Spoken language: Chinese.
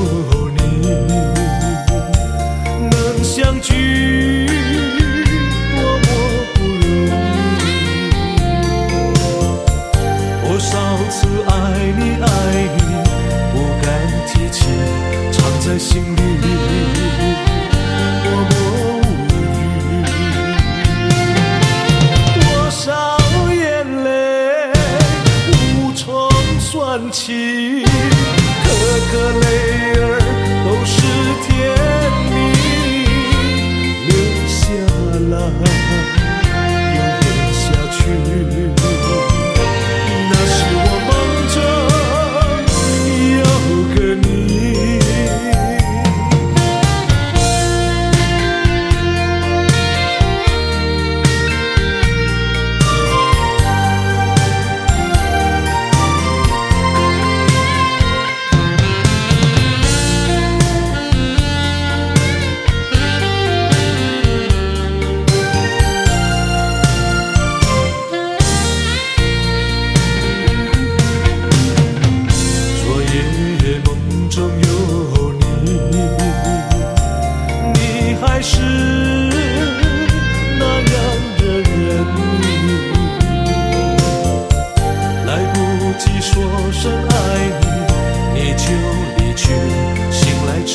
有你能相聚，多么不容易。多少次爱你爱你，不敢提起，藏在心里。还是那样的人迷，来不及说声爱你，你就离去。醒来只